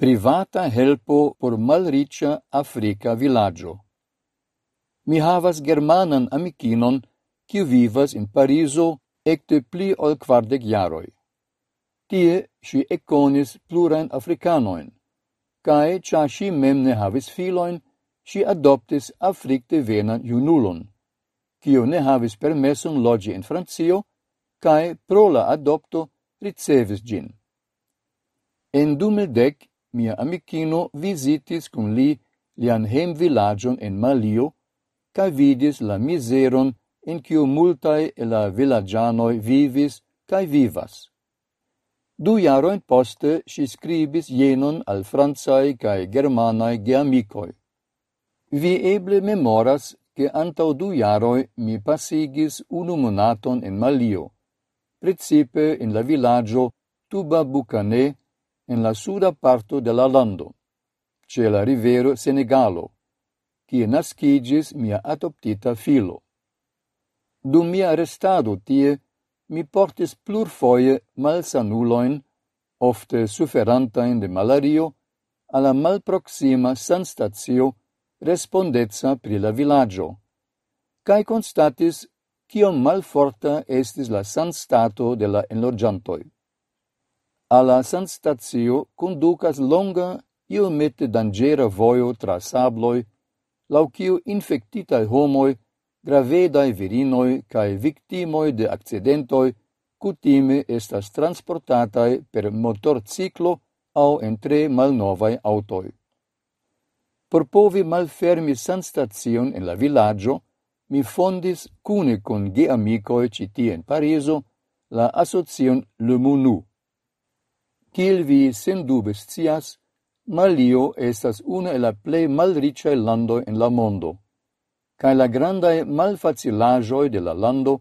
privata helpo por malricia africa villaggio. Mi havas germanan amikinon, kiu vivas in Parizo ecte pli ol quardec jaroi. Tie si econis plurain africanoin, cae cia si mem ne havis filoin, si adoptis afrikte venan junulon, kiu ne havis permesum logi in Francio, cae pro la adopto ricevis gin. En 2010 mia amicino visitis cum li lian hem villagion en Malio, ca vidis la miseron in quiu multae e la villagianoi vivis ca vivas. Du jaroin poste si scribis jenon al franzai ca germanae geamicoi. Vi eble memoras che antau du jaroi mi pasigis unu monaton in Malio, principe in la villaggio Tuba Bucane en la suda parto de la lando, ce la rivero Senegalo, cie nascigis mia adoptita filo. Dum mia arrestado tie, mi portis plurfoie malsanuloin, ofte suferantain de malario, alla malproxima sanstatio respondezza pri la villaggio, cae constatis cion malforta estis la sanstato de la enlogiantoi alla sanstazio conducas longa, iomete dangera voio tra sabloi, lau kiu infectitae homoi, gravedae virinoi cae victimoi de accidentoi cutime estas transportatae per motorciclo au en tre malnovae autoi. Por povi malfermi sanstazion en la villaggio, mi fondis cune con ge amicoi citi in Pariso la associon Le Monou, Kiel vi sendube scias, Malio estas una el la plei malriciae lando en la mondo, cae la grandae malfacilaĵoj de la lando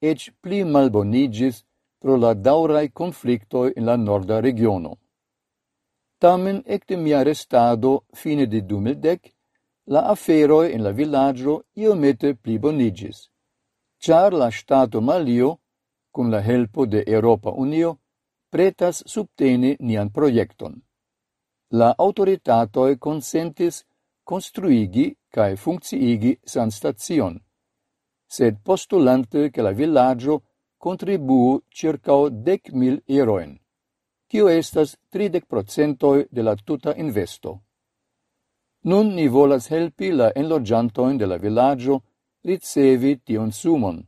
ec pli malbonigis pro la daurai conflictoi en la norda regiono. Tamen ecte mia restado fine de 2010 la aferoi en la vilaĝo iomete pliboniĝis, char la stato Malio, kun la helpo de Europa Unio, pretas subteni nian projekton. La autoritatoi consentis construigi cae funcciigi san stazion, sed postulante che la villaggio contribuu circao dec mil eroin, cio estas tridec procentoi de la tuta investo. Nun ni volas helpi la enlogiantoin de la villaggio ricevi tion sumon,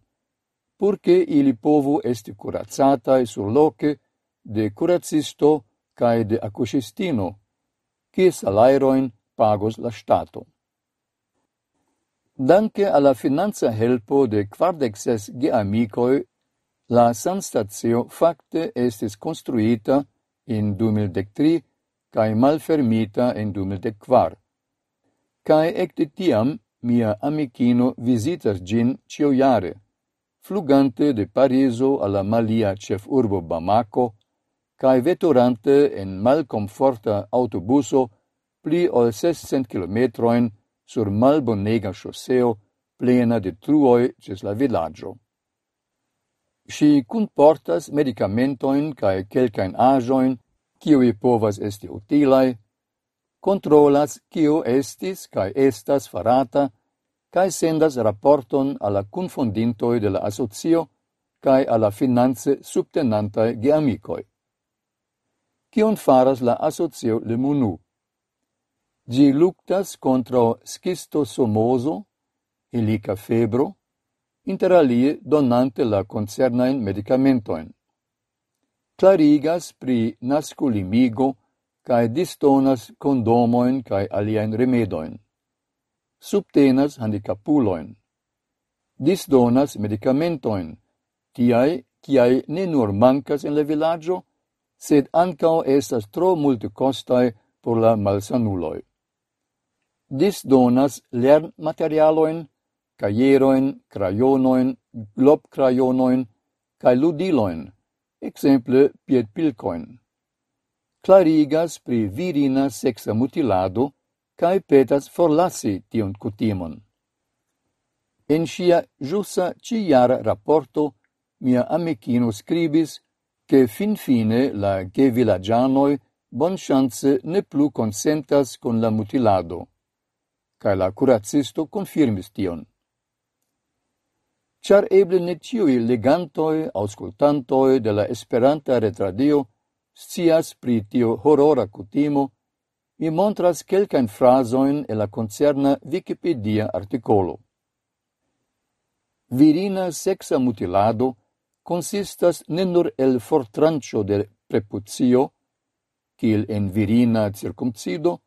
purche ili povu esti curazzatae sur loce de curacisto cae de acusistino, cie salairoin pagos la Stato. Danke alla finanza helpo de quardexes geamicoi, la sanstazio facte estis construita in 2003 cae malfermita in 2004. Cae ecte tiam mia amicino visitas gin ciojare, flugante de Pariso alla Malia cef urbo Bamako, cae veturante en malcomforta autobuso pli ol 600 kilometroin sur malbonega choseo plena de truoi ces la villaggio. Si comportas medicamentoin cae quelcain ajoin, cioi povas esti utilae, controlas cio estis cae estas farata, cae sendas rapporton alla confondintoi de la asocio cae alla finanze subtenantae geamicoi kion faras la asocio Le Monu. Gi luctas contra schistosomoso, ilica febro, interalie donante la concernain medicamentoin. Clarigas pri nasculimigo cae distonas condomoin cae alien remedoin. Subtenas handicapuloin. Disdonas medicamentoin, tiai, ciai ne nur mancas en la villaggio, sed ancao estas tro multekostaj por la malsanuloj. Disdonas crayonoin, glob crayonoin, cae ludiloin, exemple pied piedpilkojn. Clarigas pri virina sexa mutilado cae petas forlasi tion cutimon. En sia ĵusa ciara rapporto, mia amicino scribis, che fin fine la ge villagianoi bon chance ne plu consentas con la mutilado. Ca la curacisto confirmis tion. Char eble ne tiui legantoi, auscultantoi de la esperanta retradio scias pri tio horrora cutimo, mi montras quelcain frasoin e la concerna Wikipedia articolo. Virina sexa mutilado consistas ne nur el fortrancio de prepuzio, kiel en virina circumcido,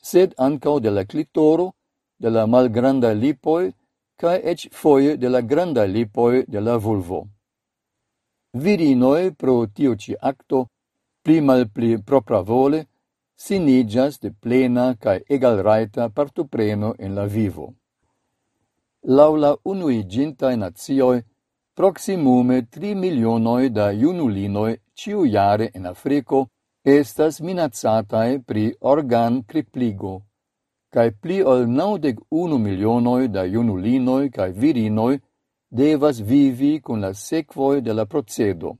sed ancao de la clitoro, de la malgranda lipoi, ca ec foie de la granda lipoi de la vulvo. Virinoe pro tio ci acto, pli mal pli propra vole, sinigas de plena ca egal raita partopreno en la vivo. Laula unuigintae nazioi, proximume 3 milionoi da junulinoi ciujare in Africo estas minazzatae pri organ cripligo, cae pli ol 91 milionoi da iunulinoi cae virinoi devas vivi con la sequoi de la procedo.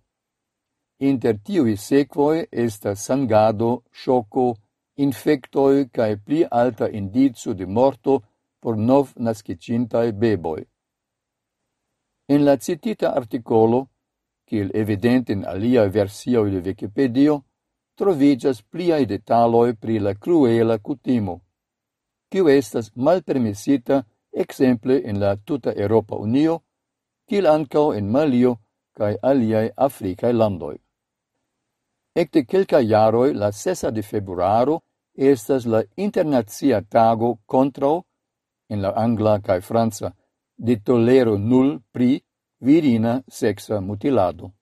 Inter tiui sequoi estas sangado, shoco, infectoi cae pli alta indizu de morto por nov nascicintae beboi. En la citita articolo, kiel evident in alia versio de Wikipedia, trovigas pliai detaloi pri la cruela cutimo, kiu estas malpermesita exemple in la tuta Europa Unio, kiel ancao in Malio cae aliae Africae landoi. Ecte quelca iaroi, la sesa de februaro estas la internazia tago contra, in la angla cae Franza, de tolero nul pri virina sexa mutilado.